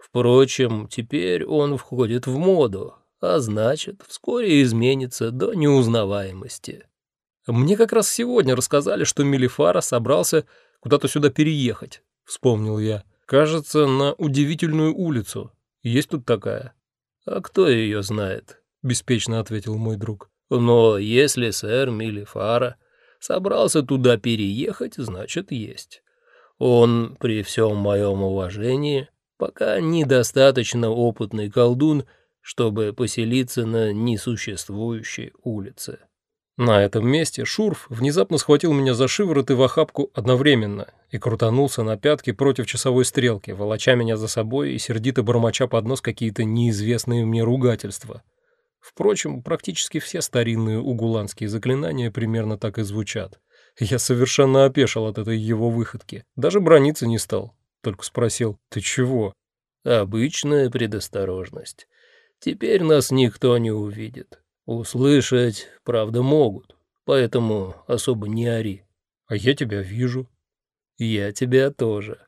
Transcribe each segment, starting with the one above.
Впрочем, теперь он входит в моду, а значит, вскоре изменится до неузнаваемости. Мне как раз сегодня рассказали, что Мелифара собрался куда-то сюда переехать, вспомнил я. Кажется, на удивительную улицу. Есть тут такая. А кто ее знает? Беспечно ответил мой друг. Но если сэр Мелифара собрался туда переехать, значит, есть. Он, при всем моем уважении, пока недостаточно опытный колдун, чтобы поселиться на несуществующей улице. На этом месте Шурф внезапно схватил меня за шиворот и в охапку одновременно и крутанулся на пятки против часовой стрелки, волоча меня за собой и сердито бормоча под нос какие-то неизвестные мне ругательства. Впрочем, практически все старинные угуланские заклинания примерно так и звучат. Я совершенно опешил от этой его выходки. Даже брониться не стал, только спросил «Ты чего?» «Обычная предосторожность. Теперь нас никто не увидит. Услышать, правда, могут, поэтому особо не ори. А я тебя вижу. Я тебя тоже,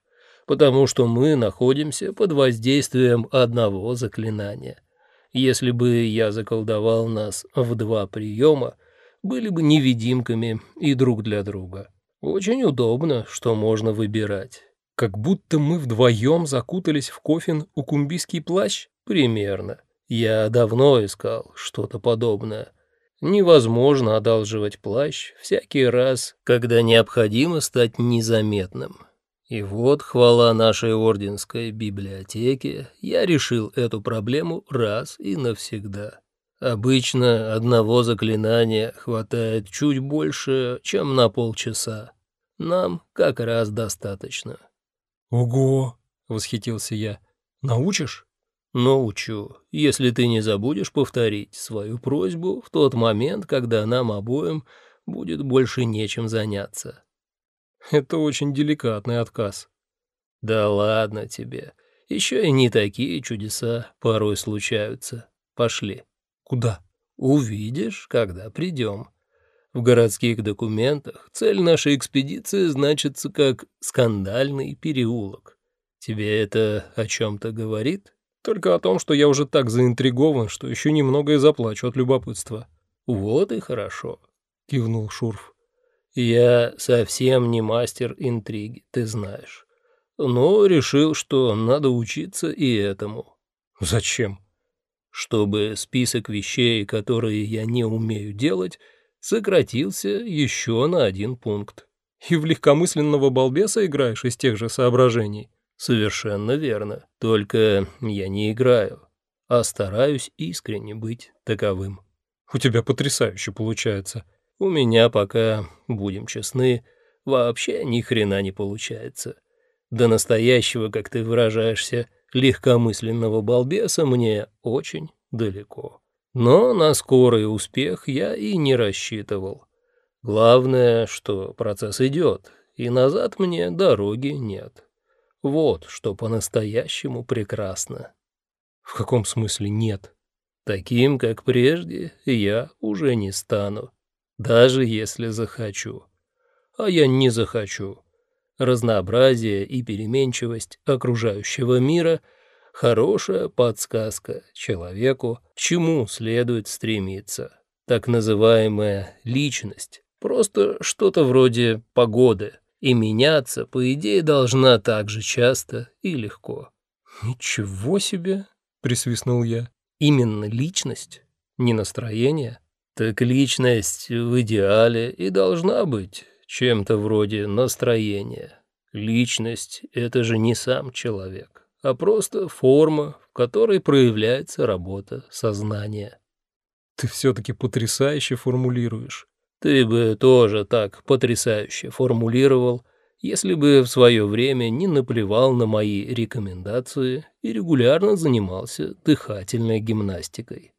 потому что мы находимся под воздействием одного заклинания. Если бы я заколдовал нас в два приема, были бы невидимками и друг для друга. Очень удобно, что можно выбирать. Как будто мы вдвоем закутались в кофин у кумбийский плащ? Примерно. Я давно искал что-то подобное. Невозможно одалживать плащ всякий раз, когда необходимо стать незаметным. И вот, хвала нашей орденской библиотеке, я решил эту проблему раз и навсегда. Обычно одного заклинания хватает чуть больше, чем на полчаса. Нам как раз достаточно. «Ого!» — восхитился я. «Научишь?» Научу, если ты не забудешь повторить свою просьбу в тот момент, когда нам обоим будет больше нечем заняться. Это очень деликатный отказ. Да ладно тебе. Еще и не такие чудеса порой случаются. Пошли. Куда? Увидишь, когда придем. В городских документах цель нашей экспедиции значится как «скандальный переулок». Тебе это о чем-то говорит? Только о том, что я уже так заинтригован, что еще немного и заплачу от любопытства. Вот и хорошо, кивнул Шурф. Я совсем не мастер интриги, ты знаешь. Но решил, что надо учиться и этому. Зачем? Чтобы список вещей, которые я не умею делать, сократился еще на один пункт. И в легкомысленного балбеса играешь из тех же соображений. Совершенно верно. Только я не играю, а стараюсь искренне быть таковым. У тебя потрясающе получается. У меня пока, будем честны, вообще ни хрена не получается. До настоящего, как ты выражаешься, легкомысленного балбеса мне очень далеко. Но на скорый успех я и не рассчитывал. Главное, что процесс идет, и назад мне дороги нет. Вот что по-настоящему прекрасно. В каком смысле нет? Таким, как прежде, я уже не стану, даже если захочу. А я не захочу. Разнообразие и переменчивость окружающего мира — хорошая подсказка человеку, к чему следует стремиться. Так называемая личность — просто что-то вроде погоды — и меняться, по идее, должна так же часто и легко. «Ничего себе!» — присвистнул я. «Именно личность, не настроение. Так личность в идеале и должна быть чем-то вроде настроения. Личность — это же не сам человек, а просто форма, в которой проявляется работа сознания». «Ты все-таки потрясающе формулируешь», ты бы тоже так потрясающе формулировал, если бы в свое время не наплевал на мои рекомендации и регулярно занимался дыхательной гимнастикой.